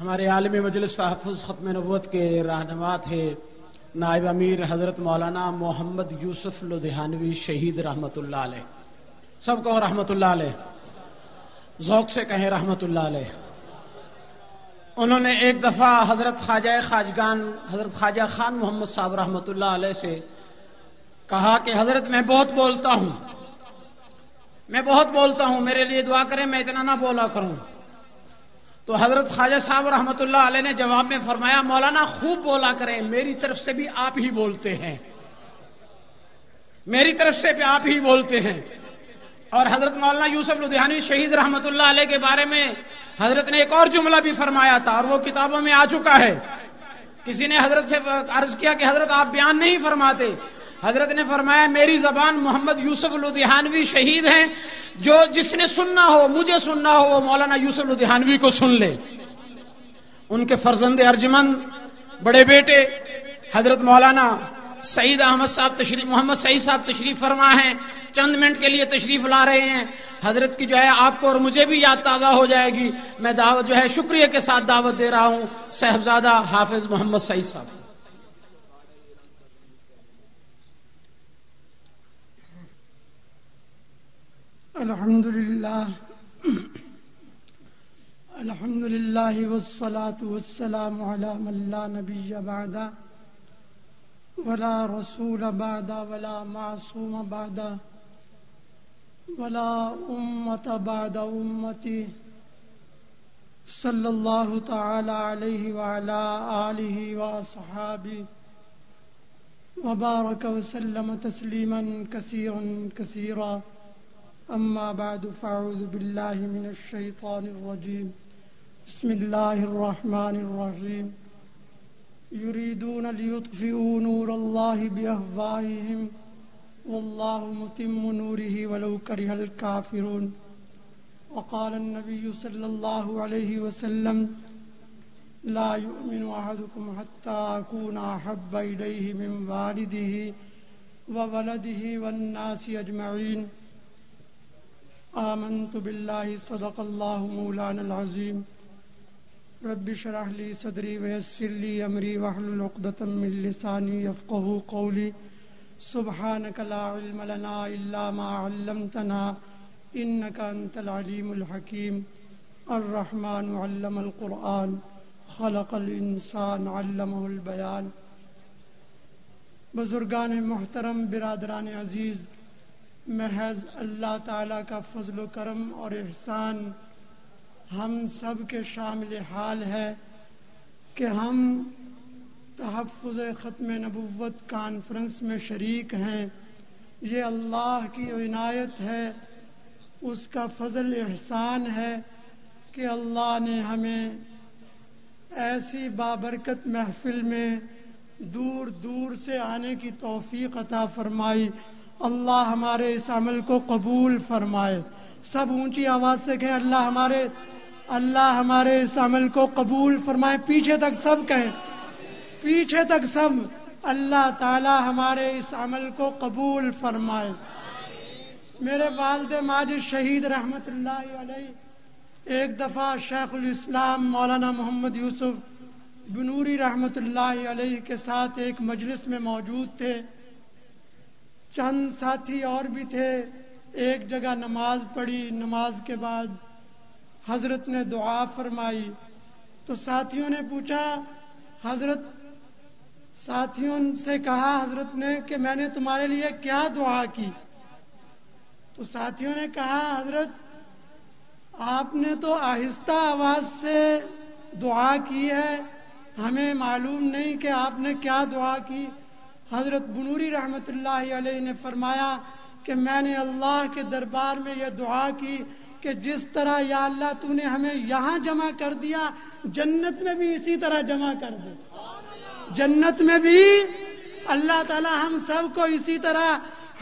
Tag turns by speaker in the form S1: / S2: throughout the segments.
S1: ہمارے عالم مجلس تحفظ ختم نبوت کے رہنما تھے نائب امیر حضرت مولانا محمد یوسف لدھیانوی شہید رحمت اللہ علیہ۔ سب کو رحمت اللہ علیہ۔ ذوق سے کہیں رحمت اللہ علیہ۔ انہوں نے ایک دفعہ حضرت خواجہ خاجگان، حضرت خواجہ خان محمد صاحب رحمت اللہ علیہ سے کہا کہ حضرت میں بہت بولتا ہوں۔ میں بہت بولتا ہوں، میرے لیے دعا کریں، میں اتنا نہ بولا کروں۔ تو حضرت خواجہ صاحب رحمۃ اللہ علیہ نے جواب میں فرمایا، مولانا خوب بولا کریں، میری طرف سے بھی آپ ہی بولتے ہیں۔ میری طرف سے بھی آپ ہی بولتے ہیں۔ اور حضرت مولانا یوسف لدھیانی شہید رحمت اللہ علیہ کے بارے میں حضرت نے ایک اور جملہ بھی فرمایا تھا اور وہ کتابوں میں آ چکا ہے۔ کسی نے حضرت سے عرض کیا کہ حضرت آپ بیان نہیں فرماتے۔ حضرت نے فرمایا، میری زبان محمد یوسف لدھیانوی شہید ہیں۔ جو جس نے سننا ہو، مجھے سننا ہو، وہ مولانا یوسف لدھیانوی کو سن لے۔ ان کے فرزند ارجمند، بڑے بیٹے، حضرت مولانا سعید احمد صاحب تشریف، محمد سعید صاحب تشریف فرما ہیں، چند منٹ کے لیے تشریف لا رہے ہیں۔ حضرت کی جو ہے آپ کو اور مجھے بھی یاد تازہ ہو جائے گی۔ میں دعوت جو ہے شکریہ کے ساتھ دعوت دے رہا ہوں۔ صاحبزادہ حافظ محمد سعید صاحب۔
S2: الحمد لله الحمد لله والصلاة والسلام على من لا نبي بعد ولا رسول بعد ولا معصوم بعد ولا أمة بعد أمتي صلى الله تعالى عليه وعلى آله وأصحابه وبارك وسلم تسليما كثيرا كثيرا أما بعد فأعوذ بالله من الشيطان الرجيم. بسم الله الرحمن الرحيم. يريدون ليطفئوا نور الله بأهوائهم والله متم نوره ولو كره الكافرون. وقال النبي صلى الله عليه وسلم لا يؤمن أحدكم حتى أكون أحب إليه من والده وولده والناس أجمعين. آمنت بالله صدق الله مولانا العظيم رب شرح لي صدري ويسر لي أمري وحل عقدة من لساني يفقه قولي سبحانك لا علم لنا إلا ما علمتنا إنك أنت العليم الحكيم الرحمن علم القرآن. خلق الإنسان علمه البيان بزرگان محترم برادران عزیز محض اللہ تعالیٰ کا فضل و کرم اور احسان ہم سب کے شامل حال ہے کہ ہم تحفظ ختم نبوت کانفرنس میں شریک ہیں۔ یہ اللہ کی عنایت ہے، اس کا فضل احسان ہے کہ اللہ نے ہمیں ایسی بابرکت محفل میں دور دور سے آنے کی توفیق عطا فرمائی۔ اللہ ہمارے اس عمل کو قبول فرمائے۔ سب اونچی آواز سے کہیں اللہ ہمارے اللہ ہمارے اس عمل کو قبول فرمائے۔ پیچھے تک سب کہیں، پیچھے تک سب۔ اللہ تعالی ہمارے اس عمل کو قبول فرمائے۔ میرے والد ماجد شہید رحمت اللہ علیہ، ایک دفعہ شیخ الاسلام مولانا محمد یوسف بنوری رحمت اللہ علیہ کے ساتھ ایک مجلس میں موجود تھے۔ چند ساتھی اور بھی تھے۔ ایک جگہ نماز پڑھی، نماز کے بعد حضرت نے دعا فرمائی۔ تو ساتھیوں نے پوچھا، حضرت، ساتھیوں سے کہا حضرت نے کہ میں نے تمہارے لیے کیا دعا کی؟ تو ساتھیوں نے کہا، حضرت، آپ نے تو آہستہ آواز سے دعا کی ہے، ہمیں معلوم نہیں کہ آپ نے کیا دعا کی۔ حضرت بنوری رحمت اللہ علیہ نے فرمایا کہ میں نے اللہ کے دربار میں یہ دعا کی کہ جس طرح یا اللہ تو نے ہمیں یہاں جمع کر دیا، جنت میں بھی اسی طرح جمع کر دے۔ جنت میں بھی اللہ تعالی ہم سب کو اسی طرح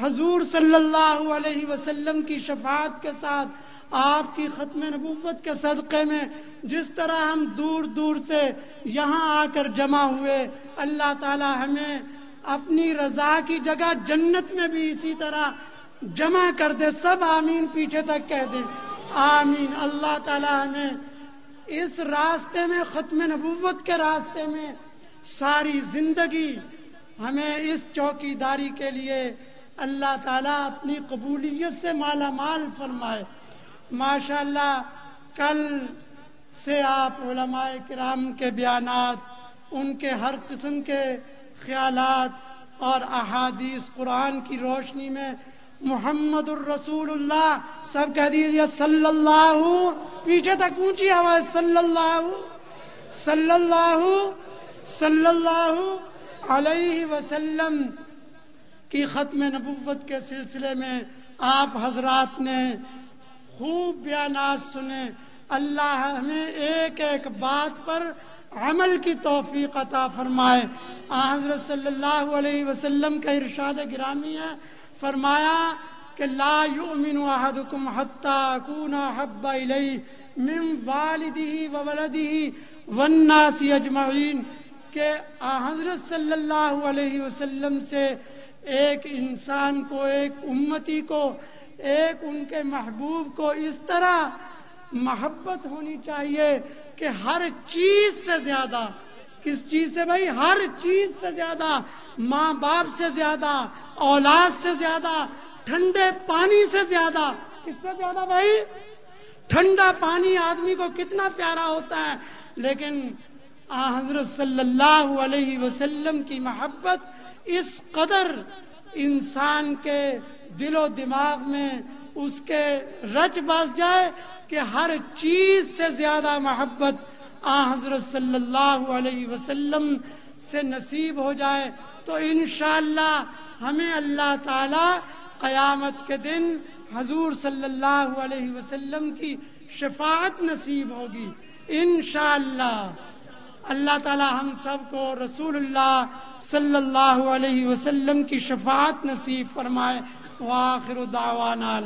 S2: حضور صلی اللہ علیہ وسلم کی شفاعت کے ساتھ، آپ کی ختم نبوت کے صدقے میں جس طرح ہم دور دور سے یہاں آ کر جمع ہوئے، اللہ تعالی ہمیں اپنی رضا کی جگہ جنت میں بھی اسی طرح جمع کر دے، سب آمین پیچھے تک کہہ دیں۔ آمین۔ اللہ تعالی ہمیں اس راستے میں، ختم نبوت کے راستے میں ساری زندگی ہمیں اس چوکی داری کے لیے اللہ تعالیٰ اپنی قبولیت سے مالا مال فرمائے۔ ماشاء اللہ کل سے آپ علماء کرام کے بیانات ان کے ہر قسم کے خیالات اور احادیث قرآن کی روشنی میں محمد الرسول اللہ سب کہہ دیجیے صلی اللہ پیچھے تک اونچی آواز صلی اللہ صلی اللہ صلی اللہ علیہ وسلم کی ختم نبوت کے سلسلے میں آپ حضرات نے خوب بیانات سنے۔ اللہ ہمیں ایک ایک بات پر عمل کی توفیق عطا فرمائے۔ حضرت صلی اللہ علیہ وسلم کا ارشاد گرامی ہے۔ فرمایا کہ لا یؤمن احدکم حتی اکون حب الی من والدہ وولدہ والناس اجمعین۔ کہ حضرت صلی اللہ علیہ وسلم سے ایک انسان کو، ایک امتی کو، ایک ان کے محبوب کو اس طرح محبت ہونی چاہیے۔ کہ ہر چیز سے زیادہ، کس چیز سے بھائی؟ ہر چیز سے زیادہ، ماں باپ سے زیادہ، اولاد سے زیادہ، ٹھنڈے پانی سے زیادہ۔ کس سے زیادہ بھائی؟ ٹھنڈا پانی آدمی کو کتنا پیارا ہوتا ہے، لیکن حضرت صلی اللہ علیہ وسلم کی محبت اس قدر انسان کے دل و دماغ میں اس کے رچ بس جائے کہ ہر چیز سے زیادہ محبت آ حضرت صلی اللہ علیہ وسلم سے نصیب ہو جائے تو انشاءاللہ ہمیں اللہ تعالی قیامت کے دن حضور صلی اللہ علیہ وسلم کی شفاعت نصیب ہوگی۔ انشاءاللہ اللہ تعالی ہم سب کو رسول اللہ صلی اللہ علیہ وسلم کی شفاعت نصیب فرمائے۔ واخر دعوانا